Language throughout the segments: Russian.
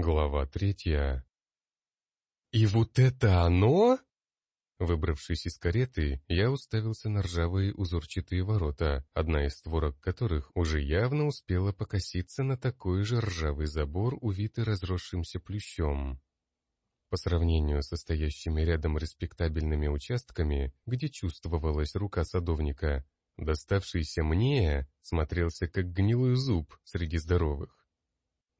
Глава третья. «И вот это оно?» Выбравшись из кареты, я уставился на ржавые узорчатые ворота, одна из створок которых уже явно успела покоситься на такой же ржавый забор, увитый разросшимся плющом. По сравнению со стоящими рядом респектабельными участками, где чувствовалась рука садовника, доставшийся мне смотрелся как гнилой зуб среди здоровых.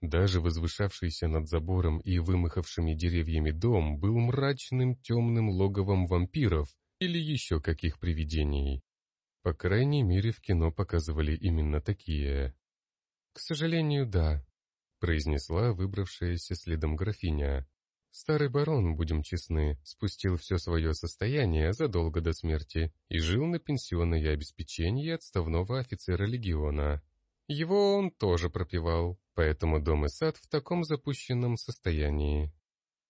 Даже возвышавшийся над забором и вымахавшими деревьями дом был мрачным темным логовом вампиров или еще каких привидений. По крайней мере, в кино показывали именно такие. «К сожалению, да», — произнесла выбравшаяся следом графиня. Старый барон, будем честны, спустил все свое состояние задолго до смерти и жил на пенсионное обеспечение отставного офицера легиона. Его он тоже пропивал, поэтому дом и сад в таком запущенном состоянии.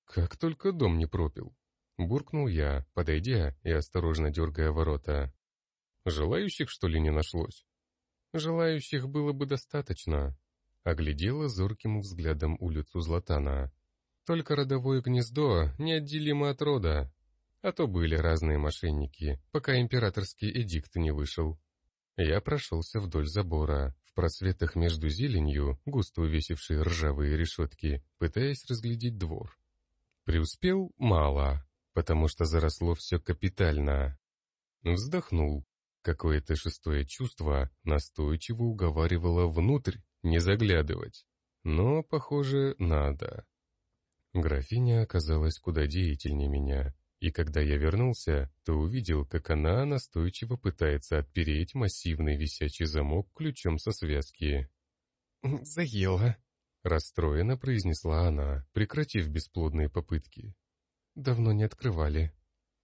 Как только дом не пропил. Буркнул я, подойдя и осторожно дергая ворота. Желающих, что ли, не нашлось? Желающих было бы достаточно. Оглядела зорким взглядом улицу Златана. Только родовое гнездо неотделимо от рода. А то были разные мошенники, пока императорский эдикт не вышел. Я прошелся вдоль забора, просветах между зеленью, густо увесившие ржавые решетки, пытаясь разглядеть двор. Преуспел мало, потому что заросло все капитально. Вздохнул. Какое-то шестое чувство настойчиво уговаривало внутрь не заглядывать. Но, похоже, надо. Графиня оказалась куда деятельнее меня, и когда я вернулся, то увидел, как она настойчиво пытается отпереть массивный висячий замок ключом со связки. «Заела», — расстроенно произнесла она, прекратив бесплодные попытки. «Давно не открывали».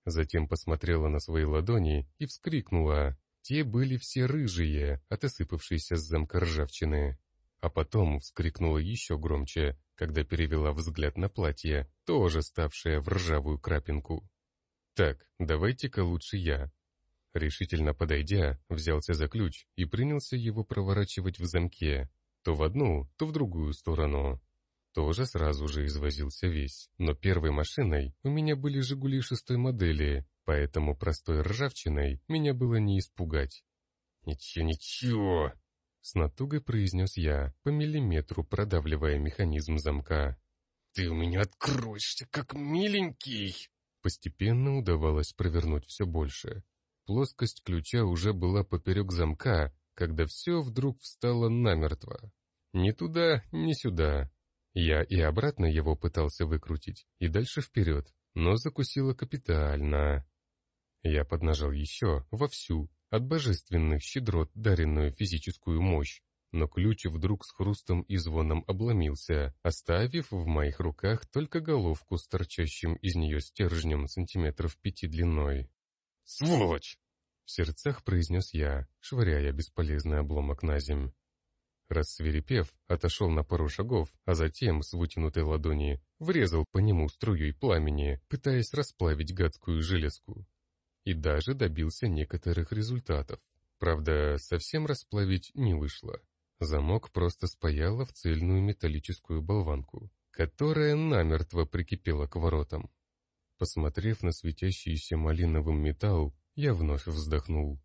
Затем посмотрела на свои ладони и вскрикнула. Те были все рыжие, отосыпавшиеся с замка ржавчины. А потом вскрикнула еще громче, когда перевела взгляд на платье, тоже ставшее в ржавую крапинку. «Так, давайте-ка лучше я». Решительно подойдя, взялся за ключ и принялся его проворачивать в замке, то в одну, то в другую сторону. Тоже сразу же извозился весь, но первой машиной у меня были «Жигули» шестой модели, поэтому простой ржавчиной меня было не испугать. «Ничего, ничего!» С натугой произнес я, по миллиметру продавливая механизм замка. «Ты у меня откроешься, как миленький!» Постепенно удавалось провернуть все больше. Плоскость ключа уже была поперек замка, когда все вдруг встало намертво. Ни туда, ни сюда. Я и обратно его пытался выкрутить, и дальше вперед, но закусила капитально. Я поднажал еще, вовсю, от божественных щедрот даренную физическую мощь, но ключ вдруг с хрустом и звоном обломился, оставив в моих руках только головку с торчащим из нее стержнем сантиметров пяти длиной. «Сволочь!» — в сердцах произнес я, швыряя бесполезный обломок на земь. Рассверепев, отошел на пару шагов, а затем, с вытянутой ладони, врезал по нему струей пламени, пытаясь расплавить гадскую железку и даже добился некоторых результатов. Правда, совсем расплавить не вышло. Замок просто спаяло в цельную металлическую болванку, которая намертво прикипела к воротам. Посмотрев на светящийся малиновым металл, я вновь вздохнул.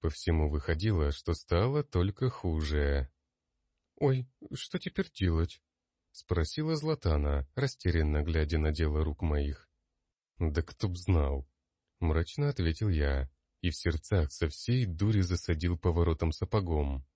По всему выходило, что стало только хуже. «Ой, что теперь делать?» — спросила Златана, растерянно глядя на дело рук моих. «Да кто б знал!» Мрачно ответил я, и в сердцах со всей дури засадил поворотом сапогом.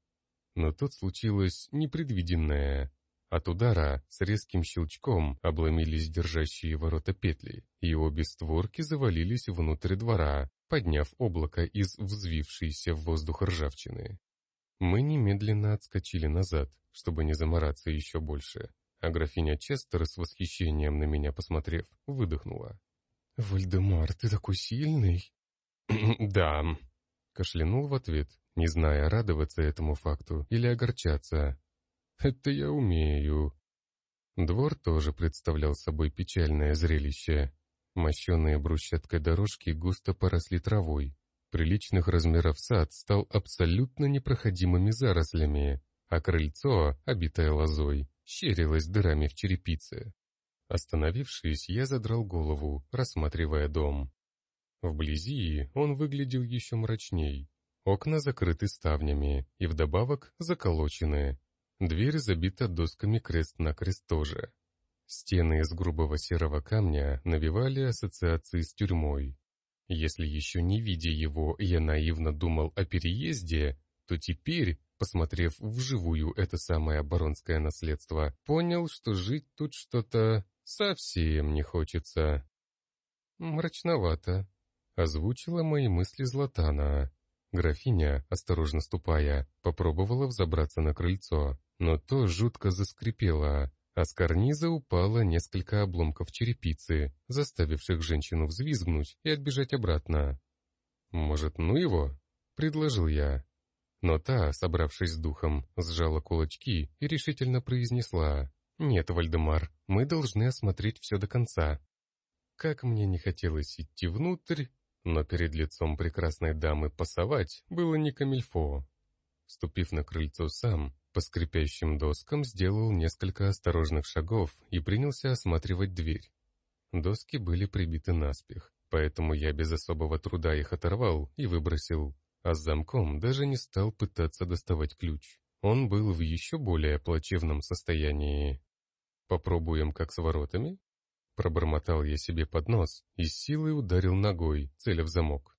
Но тут случилось непредвиденное. От удара с резким щелчком обломились держащие ворота петли, и обе створки завалились внутрь двора, подняв облако из взвившейся в воздух ржавчины. Мы немедленно отскочили назад, чтобы не замораться еще больше, а графиня Честер с восхищением на меня посмотрев, выдохнула. «Вальдемар, ты такой сильный!» «Да», — кашлянул в ответ, не зная, радоваться этому факту или огорчаться. «Это я умею». Двор тоже представлял собой печальное зрелище. Мощенные брусчаткой дорожки густо поросли травой. Приличных размеров сад стал абсолютно непроходимыми зарослями, а крыльцо, обитое лозой, щерилась дырами в черепице. Остановившись, я задрал голову, рассматривая дом. Вблизи он выглядел еще мрачней. Окна закрыты ставнями и вдобавок заколочены. Дверь забита досками крест-накрест тоже. Стены из грубого серого камня навевали ассоциации с тюрьмой. Если еще не видя его, я наивно думал о переезде, то теперь, посмотрев вживую это самое баронское наследство, понял, что жить тут что-то совсем не хочется. Мрачновато. Озвучила мои мысли Златана. Графиня, осторожно ступая, попробовала взобраться на крыльцо, но то жутко заскрипело, а с карниза упало несколько обломков черепицы, заставивших женщину взвизгнуть и отбежать обратно. «Может, ну его?» — предложил я. Но та, собравшись с духом, сжала кулачки и решительно произнесла. «Нет, Вальдемар, мы должны осмотреть все до конца». Как мне не хотелось идти внутрь, но перед лицом прекрасной дамы пасовать было не камильфо. Ступив на крыльцо сам, по скрипящим доскам сделал несколько осторожных шагов и принялся осматривать дверь. Доски были прибиты наспех, поэтому я без особого труда их оторвал и выбросил, а с замком даже не стал пытаться доставать ключ. Он был в еще более плачевном состоянии. «Попробуем как с воротами?» Пробормотал я себе под нос и силой ударил ногой, целя в замок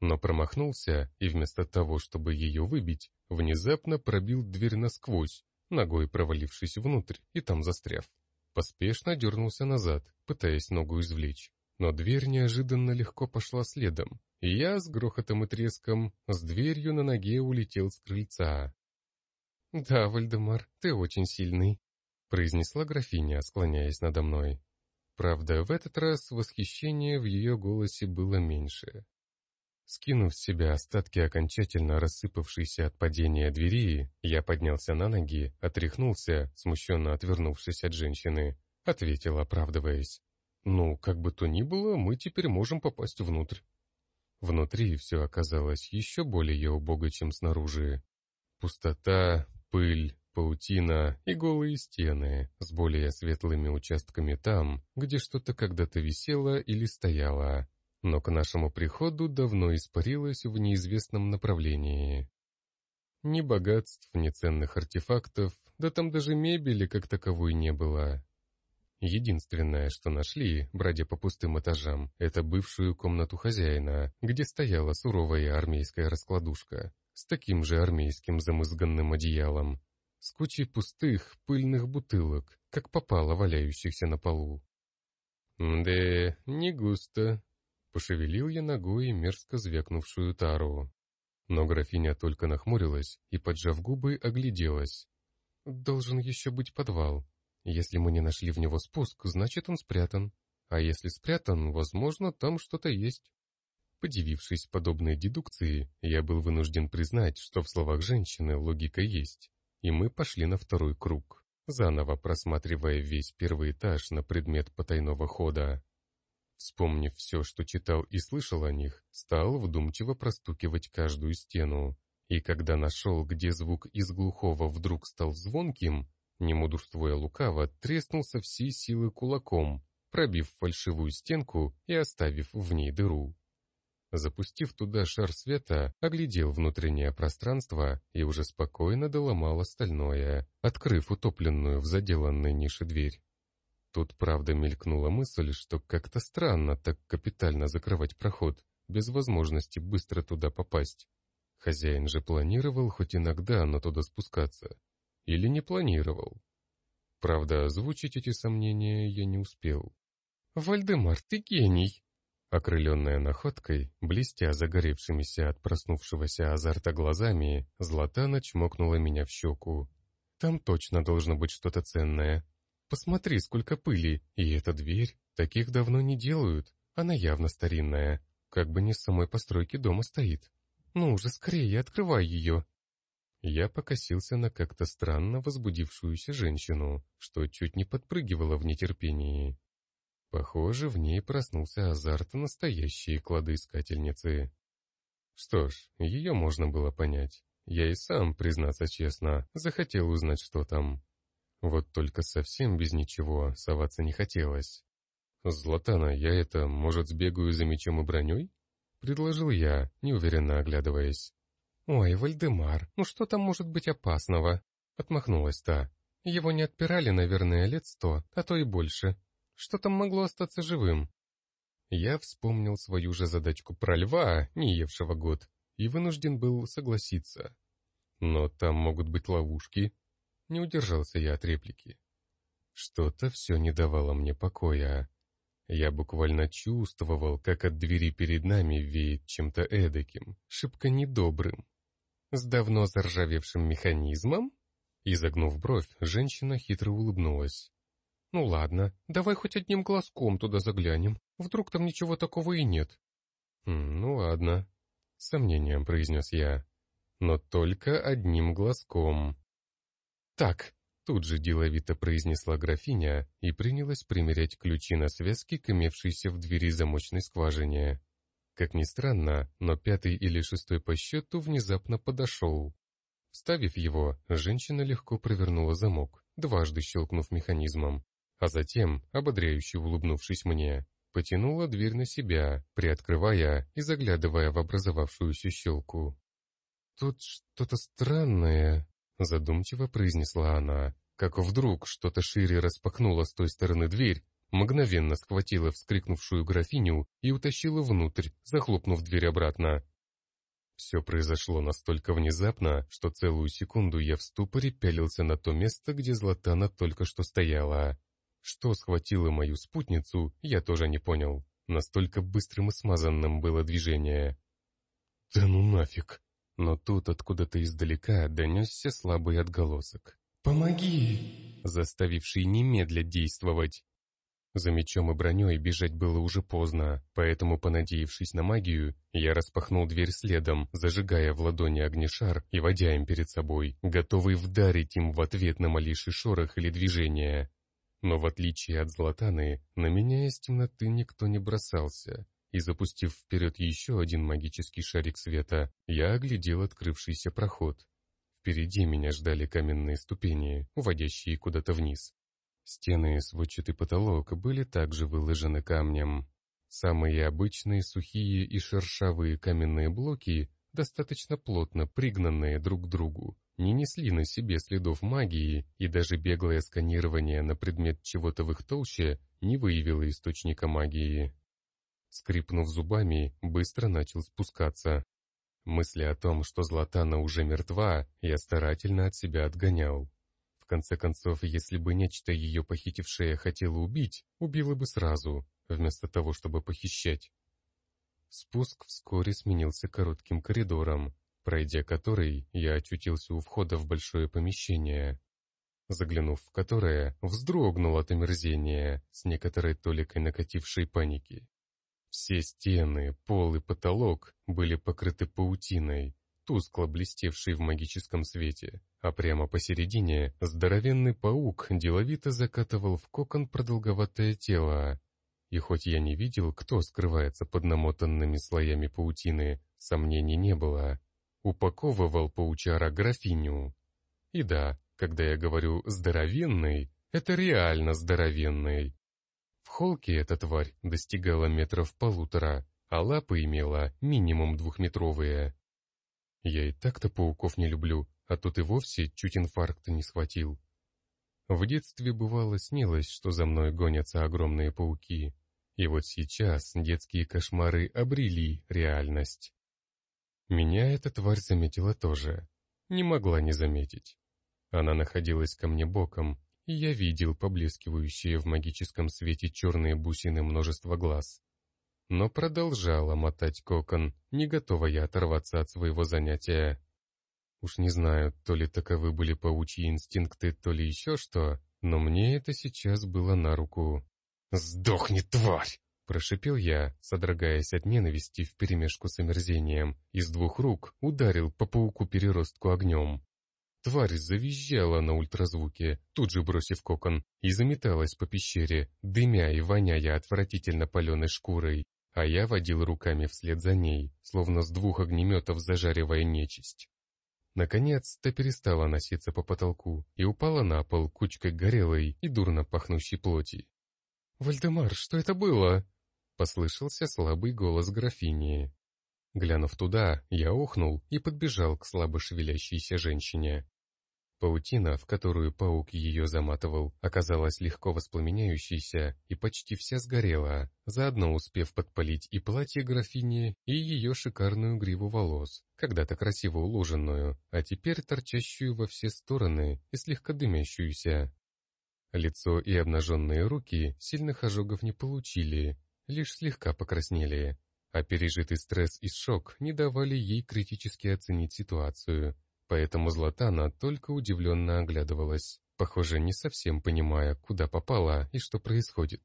но промахнулся и вместо того, чтобы ее выбить, внезапно пробил дверь насквозь, ногой провалившись внутрь и там застряв. Поспешно дернулся назад, пытаясь ногу извлечь, но дверь неожиданно легко пошла следом, и я с грохотом и треском с дверью на ноге улетел с крыльца. «Да, Вальдемар, ты очень сильный», — произнесла графиня, склоняясь надо мной. Правда, в этот раз восхищение в ее голосе было меньше. Скинув с себя остатки окончательно рассыпавшейся от падения двери, я поднялся на ноги, отряхнулся, смущенно отвернувшись от женщины, ответил, оправдываясь. «Ну, как бы то ни было, мы теперь можем попасть внутрь». Внутри все оказалось еще более убого, чем снаружи. Пустота, пыль, паутина и голые стены с более светлыми участками там, где что-то когда-то висело или стояло, но к нашему приходу давно испарилась в неизвестном направлении. Ни богатств, ни ценных артефактов, да там даже мебели как таковой не было. Единственное, что нашли, бродя по пустым этажам, это бывшую комнату хозяина, где стояла суровая армейская раскладушка с таким же армейским замызганным одеялом, с кучей пустых, пыльных бутылок, как попало валяющихся на полу. «Да, не густо», Пошевелил я ногой мерзко звякнувшую тару. Но графиня только нахмурилась и, поджав губы, огляделась. «Должен еще быть подвал. Если мы не нашли в него спуск, значит он спрятан. А если спрятан, возможно, там что-то есть». Подивившись подобной дедукции, я был вынужден признать, что в словах женщины логика есть. И мы пошли на второй круг, заново просматривая весь первый этаж на предмет потайного хода. Вспомнив все, что читал и слышал о них, стал вдумчиво простукивать каждую стену. И когда нашел, где звук из глухого вдруг стал звонким, не мудрствуя лукаво, треснул со всей силы кулаком, пробив фальшивую стенку и оставив в ней дыру. Запустив туда шар света, оглядел внутреннее пространство и уже спокойно доломал остальное, открыв утопленную в заделанной нише дверь. Тут, правда, мелькнула мысль, что как-то странно так капитально закрывать проход, без возможности быстро туда попасть. Хозяин же планировал хоть иногда, но туда спускаться. Или не планировал. Правда, озвучить эти сомнения я не успел. «Вальдемар, ты гений!» Окрыленная находкой, блестя загоревшимися от проснувшегося азарта глазами, Златана чмокнула меня в щеку. «Там точно должно быть что-то ценное. Посмотри, сколько пыли, и эта дверь. Таких давно не делают, она явно старинная, как бы не с самой постройки дома стоит. Ну уже скорее, открывай ее. Я покосился на как-то странно возбудившуюся женщину, что чуть не подпрыгивала в нетерпении. Похоже, в ней проснулся азарт настоящей кладоискательницы. Что ж, ее можно было понять. Я и сам, признаться честно, захотел узнать, что там. Вот только совсем без ничего соваться не хотелось. «Златана, я это, может, сбегаю за мечом и броней?» — предложил я, неуверенно оглядываясь. «Ой, Вальдемар, ну что там может быть опасного?» — отмахнулась та. «Его не отпирали, наверное, лет сто, а то и больше. Что там могло остаться живым?» Я вспомнил свою же задачку про льва, не евшего год, и вынужден был согласиться. Но там могут быть ловушки. Не удержался я от реплики. Что-то все не давало мне покоя. Я буквально чувствовал, как от двери перед нами веет чем-то эдаким, шибко недобрым. «С давно заржавевшим механизмом?» Изогнув бровь, женщина хитро улыбнулась. «Ну ладно, давай хоть одним глазком туда заглянем. Вдруг там ничего такого и нет?» «Ну ладно», — с сомнением произнес я. «Но только одним глазком». «Так, Тут же деловито произнесла графиня и принялась примерять ключи на связки к имевшейся в двери замочной скважине. Как ни странно, но пятый или шестой по счету внезапно подошел. Вставив его, женщина легко провернула замок, дважды щелкнув механизмом, а затем, ободряюще улыбнувшись мне, потянула дверь на себя, приоткрывая и заглядывая в образовавшуюся щелку. «Тут что-то странное», Задумчиво произнесла она, как вдруг что-то шире распахнуло с той стороны дверь, мгновенно схватила вскрикнувшую графиню и утащила внутрь, захлопнув дверь обратно. Все произошло настолько внезапно, что целую секунду я в ступоре пялился на то место, где Златана только что стояла. Что схватило мою спутницу, я тоже не понял. Настолько быстрым и смазанным было движение. «Да ну нафиг!» Но тут откуда-то издалека донесся слабый отголосок. «Помоги!» заставивший немедля действовать. За мечом и броней бежать было уже поздно, поэтому, понадеявшись на магию, я распахнул дверь следом, зажигая в ладони огнешар и водя им перед собой, готовый вдарить им в ответ на малейший шорох или движение. Но в отличие от Златаны, на меня из темноты никто не бросался, и запустив вперед еще один магический шарик света, я оглядел открывшийся проход. Впереди меня ждали каменные ступени, уводящие куда-то вниз. Стены и сводчатый потолок были также выложены камнем. Самые обычные сухие и шершавые каменные блоки, достаточно плотно пригнанные друг к другу, не несли на себе следов магии, и даже беглое сканирование на предмет чего-то в их толще не выявило источника магии. Скрипнув зубами, быстро начал спускаться. Мысли о том, что Златана уже мертва, я старательно от себя отгонял. В конце концов, если бы нечто ее похитившее хотело убить, убило бы сразу, вместо того, чтобы похищать. Спуск вскоре сменился коротким коридором, пройдя который, я очутился у входа в большое помещение, заглянув в которое, вздрогнул от омерзения с некоторой толикой накатившей паники. Все стены, пол и потолок были покрыты паутиной, тускло блестевшей в магическом свете, а прямо посередине здоровенный паук деловито закатывал в кокон продолговатое тело. И хоть я не видел, кто скрывается под намотанными слоями паутины, сомнений не было. Упаковывал паучара графиню. И да, когда я говорю «здоровенный», это реально здоровенный. В холке эта тварь достигала метров полутора, а лапы имела минимум двухметровые. Я и так-то пауков не люблю, а тут и вовсе чуть инфаркта не схватил. В детстве бывало снилось, что за мной гонятся огромные пауки. И вот сейчас детские кошмары обрели реальность. Меня эта тварь заметила тоже. Не могла не заметить. Она находилась ко мне боком, и я видел поблескивающие в магическом свете черные бусины множество глаз. Но продолжала мотать кокон, не готовая оторваться от своего занятия. Уж не знаю, то ли таковы были паучьи инстинкты, то ли еще что, но мне это сейчас было на руку. «Сдохни, тварь!» Прошипел я, содрогаясь от ненависти вперемешку с омерзением, и с двух рук ударил по пауку-переростку огнем. Тварь завизжала на ультразвуке, тут же бросив кокон, и заметалась по пещере, дымя и воняя отвратительно паленой шкурой, а я водил руками вслед за ней, словно с двух огнеметов зажаривая нечисть. Наконец-то перестала носиться по потолку и упала на пол кучкой горелой и дурно пахнущей плоти. «Вальдемар, что это было?» — послышался слабый голос графини. Глянув туда, я охнул и подбежал к слабо шевелящейся женщине. Паутина, в которую паук ее заматывал, оказалась легко воспламеняющейся и почти вся сгорела, заодно успев подпалить и платье графини, и ее шикарную гриву волос, когда-то красиво уложенную, а теперь торчащую во все стороны и слегка дымящуюся. Лицо и обнаженные руки сильных ожогов не получили, лишь слегка покраснели, а пережитый стресс и шок не давали ей критически оценить ситуацию, поэтому Златана только удивленно оглядывалась, похоже, не совсем понимая, куда попала и что происходит.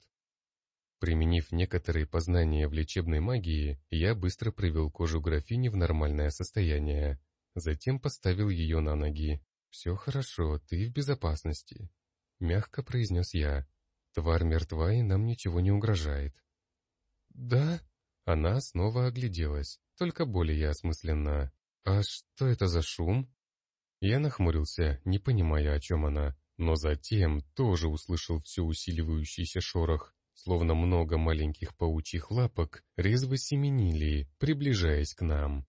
Применив некоторые познания в лечебной магии, я быстро привел кожу графини в нормальное состояние. Затем поставил ее на ноги. «Все хорошо, ты в безопасности», — мягко произнес я. «Тварь мертва, и нам ничего не угрожает». «Да?» Она снова огляделась, только более осмысленно. «А что это за шум?» Я нахмурился, не понимая, о чем она, но затем тоже услышал все усиливающийся шорох, словно много маленьких паучьих лапок резво семенили, приближаясь к нам.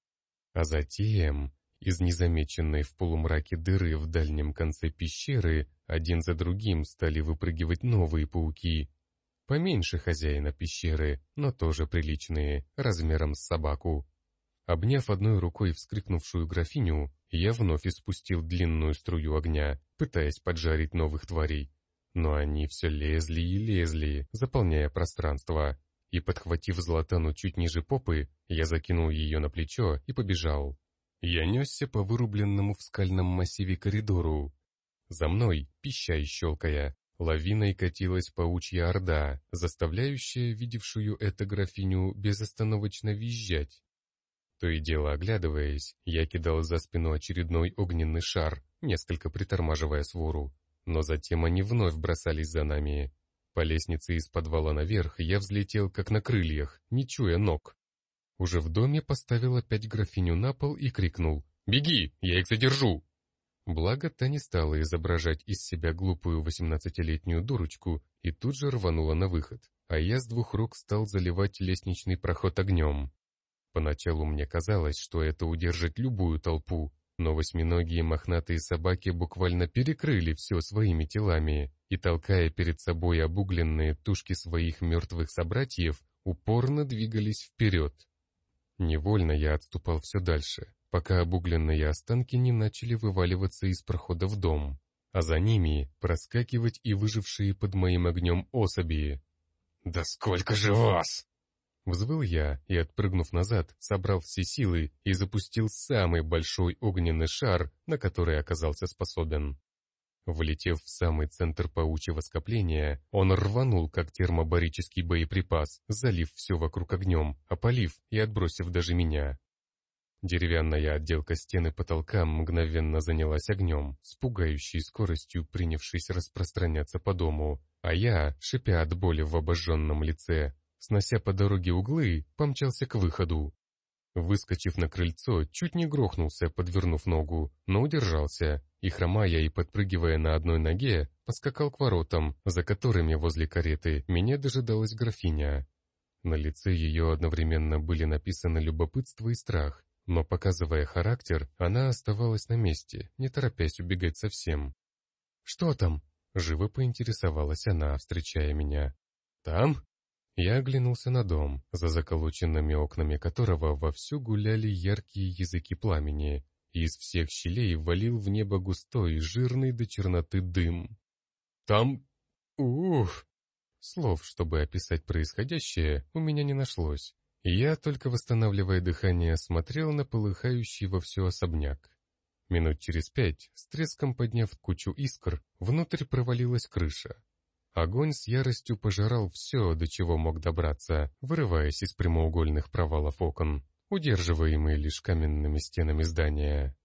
А затем из незамеченной в полумраке дыры в дальнем конце пещеры один за другим стали выпрыгивать новые пауки. Поменьше хозяина пещеры, но тоже приличные, размером с собаку. Обняв одной рукой вскрикнувшую графиню, я вновь испустил длинную струю огня, пытаясь поджарить новых тварей. Но они все лезли и лезли, заполняя пространство. И, подхватив Златану чуть ниже попы, я закинул ее на плечо и побежал. Я несся по вырубленному в скальном массиве коридору. За мной, пища и щелкая, лавиной катилась паучья орда, заставляющая видевшую это графиню безостановочно визжать. То и дело оглядываясь, я кидал за спину очередной огненный шар, несколько притормаживая свору. Но затем они вновь бросались за нами. По лестнице из подвала наверх я взлетел как на крыльях, не чуя ног. Уже в доме поставил опять графиню на пол и крикнул «Беги, я их задержу!» Благо, та не стала изображать из себя глупую восемнадцатилетнюю дурочку и тут же рванула на выход, а я с двух рук стал заливать лестничный проход огнем. Поначалу мне казалось, что это удержит любую толпу, но восьминогие мохнатые собаки буквально перекрыли все своими телами и, толкая перед собой обугленные тушки своих мертвых собратьев, упорно двигались вперед. Невольно я отступал все дальше, пока обугленные останки не начали вываливаться из прохода в дом, а за ними проскакивать и выжившие под моим огнем особи. «Да сколько же вас!» Взвыл я и, отпрыгнув назад, собрал все силы и запустил самый большой огненный шар, на который оказался способен. Влетев в самый центр паучьего скопления, он рванул, как термобарический боеприпас, залив все вокруг огнем, опалив и отбросив даже меня. Деревянная отделка стены потолка мгновенно занялась огнем, с пугающей скоростью принявшись распространяться по дому, а я, шипя от боли в обожженном лице, снося по дороге углы, помчался к выходу. Выскочив на крыльцо, чуть не грохнулся, подвернув ногу, но удержался, и, хромая и подпрыгивая на одной ноге, поскакал к воротам, за которыми возле кареты меня дожидалась графиня. На лице ее одновременно были написаны любопытство и страх, но, показывая характер, она оставалась на месте, не торопясь убегать совсем. «Что там?» — живо поинтересовалась она, встречая меня. «Там?» Я оглянулся на дом, за заколоченными окнами которого вовсю гуляли яркие языки пламени, из всех щелей валил в небо густой, жирный до черноты дым. «Там... ух!» Слов, чтобы описать происходящее, у меня не нашлось. Я, только восстанавливая дыхание, смотрел на полыхающий во все особняк. Минут через пять, с треском подняв кучу искр, внутрь провалилась крыша. Огонь с яростью пожирал все, до чего мог добраться, вырываясь из прямоугольных провалов окон, удерживаемые лишь каменными стенами здания.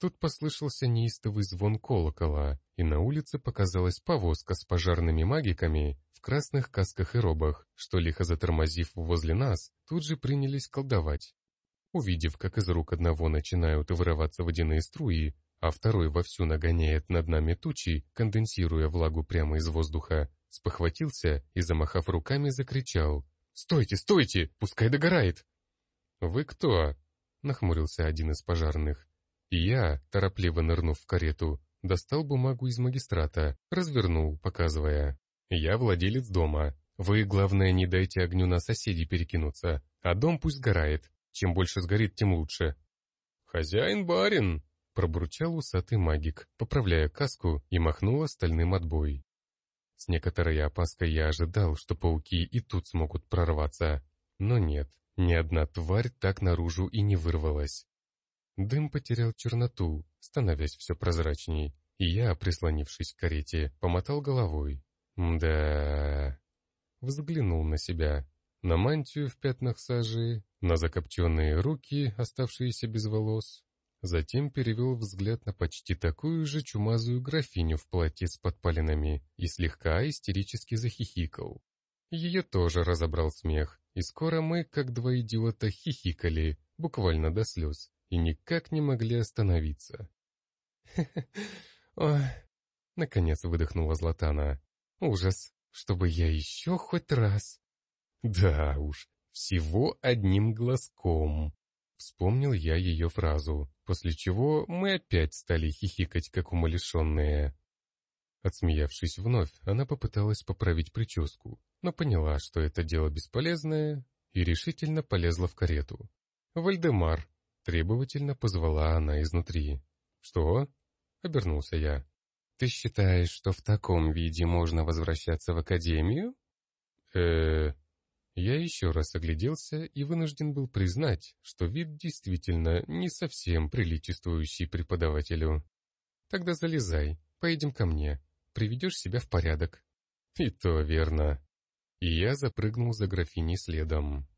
Тут послышался неистовый звон колокола, и на улице показалась повозка с пожарными магиками красных касках и робах, что, лихо затормозив возле нас, тут же принялись колдовать. Увидев, как из рук одного начинают вырываться водяные струи, а второй вовсю нагоняет над нами тучи, конденсируя влагу прямо из воздуха, спохватился и, замахав руками, закричал. «Стойте, стойте! Пускай догорает!» «Вы кто?» — нахмурился один из пожарных. И я, торопливо нырнув в карету, достал бумагу из магистрата, развернул, показывая. «Я владелец дома. Вы, главное, не дайте огню на соседей перекинуться, а дом пусть сгорает. Чем больше сгорит, тем лучше». «Хозяин-барин!» — пробурчал усатый магик, поправляя каску и махнул остальным отбой. С некоторой опаской я ожидал, что пауки и тут смогут прорваться. Но нет, ни одна тварь так наружу и не вырвалась. Дым потерял черноту, становясь все прозрачней, и я, прислонившись к карете, помотал головой. Да. Взглянул на себя, на мантию в пятнах сажи, на закопченные руки, оставшиеся без волос. Затем перевел взгляд на почти такую же чумазую графиню в платье с подпалинами и слегка истерически захихикал. Ее тоже разобрал смех, и скоро мы, как два идиота, хихикали, буквально до слез, и никак не могли остановиться. «Ой!» — наконец выдохнула Златана. «Ужас! Чтобы я еще хоть раз...» «Да уж, всего одним глазком!» Вспомнил я ее фразу, после чего мы опять стали хихикать, как умалишенные. Отсмеявшись вновь, она попыталась поправить прическу, но поняла, что это дело бесполезное, и решительно полезла в карету. «Вальдемар!» — требовательно позвала она изнутри. «Что?» — обернулся я. «Ты считаешь, что в таком виде можно возвращаться в академию?» э Я еще раз огляделся и вынужден был признать, что вид действительно не совсем приличествующий преподавателю. «Тогда залезай, поедем ко мне, приведешь себя в порядок». И то верно. И я запрыгнул за графиней следом.